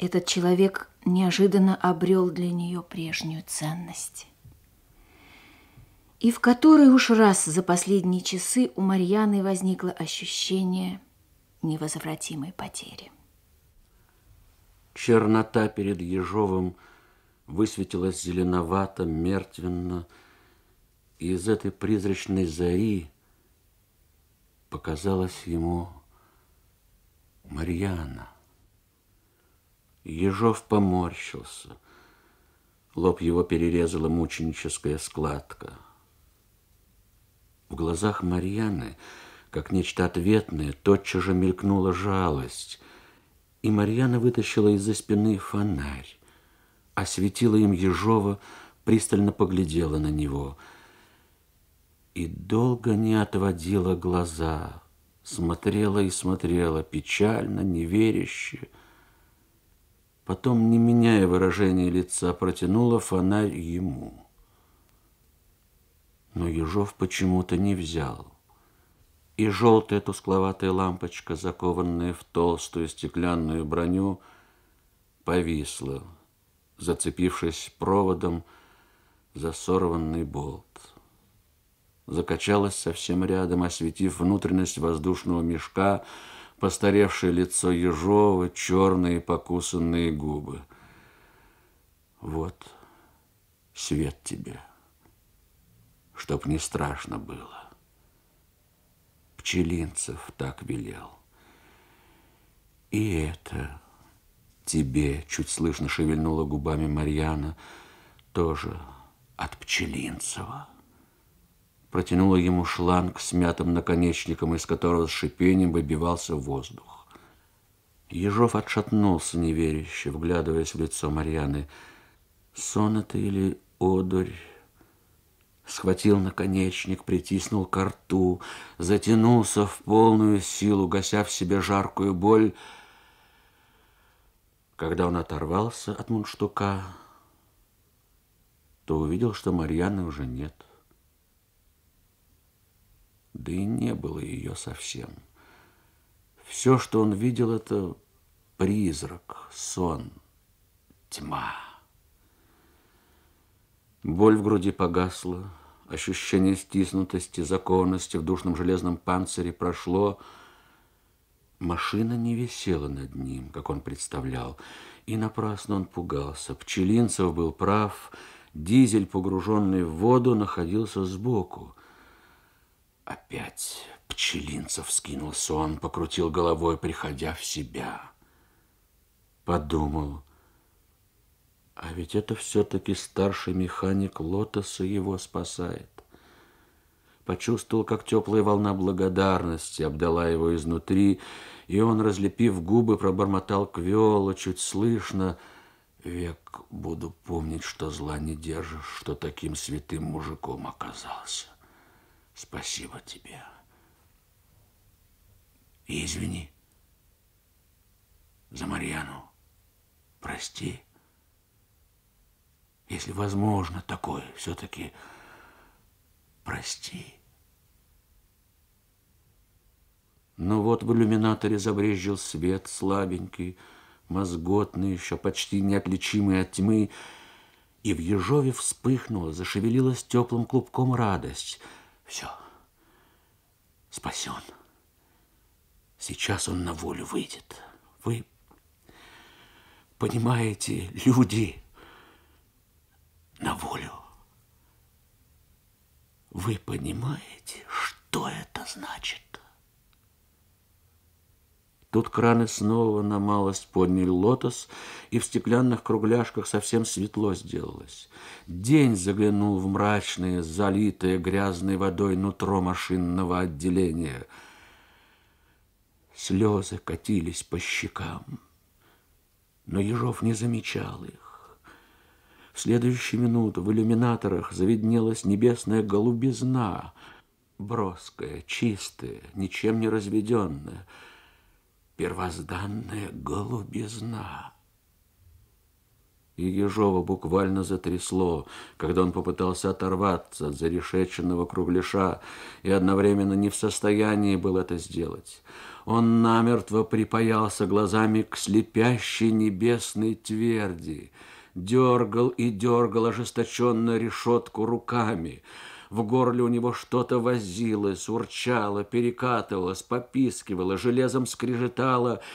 этот человек неожиданно обрел для нее прежнюю ценность. И в который уж раз за последние часы у Марьяны возникло ощущение невозвратимой потери. Чернота перед Ежовым высветилась зеленовато, мертвенно, и из этой призрачной зари показалась ему Марьяна. Ежов поморщился. Лоб его перерезала мученическая складка. В глазах Марьяны, как нечто ответное, тотчас же мелькнула жалость, и Марьяна вытащила из-за спины фонарь, осветила им Ежова, пристально поглядела на него и долго не отводила глаза, смотрела и смотрела, печально, неверяще, Потом, не меняя выражения лица, протянула фонарь ему. Но Ежов почему-то не взял. И желтая тускловатая лампочка, закованная в толстую стеклянную броню, повисла, зацепившись проводом за сорванный болт. Закачалась совсем рядом, осветив внутренность воздушного мешка, постаревшее лицо Ежова, черные покусанные губы. Вот свет тебе, чтоб не страшно было. Пчелинцев так велел. И это тебе, чуть слышно шевельнула губами Марьяна, тоже от Пчелинцева протянула ему шланг с мятым наконечником, из которого с шипением выбивался воздух. Ежов отшатнулся неверяще, вглядываясь в лицо Марьяны. Сон это или одурь? Схватил наконечник, притиснул к рту, затянулся в полную силу, гася в себе жаркую боль. Когда он оторвался от мундштука, то увидел, что Марьяны уже нет да и не было ее совсем. Все, что он видел, это призрак, сон, тьма. Боль в груди погасла, ощущение стиснутости, закованности в душном железном панцире прошло. Машина не висела над ним, как он представлял, и напрасно он пугался. Пчелинцев был прав, дизель, погруженный в воду, находился сбоку. Опять Пчелинцев скинулся он, покрутил головой, приходя в себя. Подумал, а ведь это все-таки старший механик Лотоса его спасает. Почувствовал, как теплая волна благодарности обдала его изнутри, и он, разлепив губы, пробормотал квела, чуть слышно, «Век буду помнить, что зла не держишь, что таким святым мужиком оказался». Спасибо тебе. И извини за Марьяну. Прости. Если возможно такое, все-таки прости. Но вот в иллюминаторе забрезжил свет слабенький, мозготный, еще почти неотличимый от тьмы, и в Ежове вспыхнула, зашевелилась теплым клубком радость — все. Спасен. Сейчас он на волю выйдет. Вы понимаете, люди, на волю. Вы понимаете, что это значит? Тут краны снова на малость подняли лотос, и в стеклянных кругляшках совсем светло сделалось. День заглянул в мрачное, залитое грязной водой нутро машинного отделения. Слезы катились по щекам, но Ежов не замечал их. В следующую минуту в иллюминаторах завиднелась небесная голубизна, броская, чистая, ничем не разведенная, первозданная голубизна. И Ежова буквально затрясло, когда он попытался оторваться от зарешеченного кругляша и одновременно не в состоянии был это сделать. Он намертво припаялся глазами к слепящей небесной тверди, дергал и дергал ожесточенно решетку руками. В горле у него что-то возилось, урчало, перекатывалось, попискивало, железом скрежетало —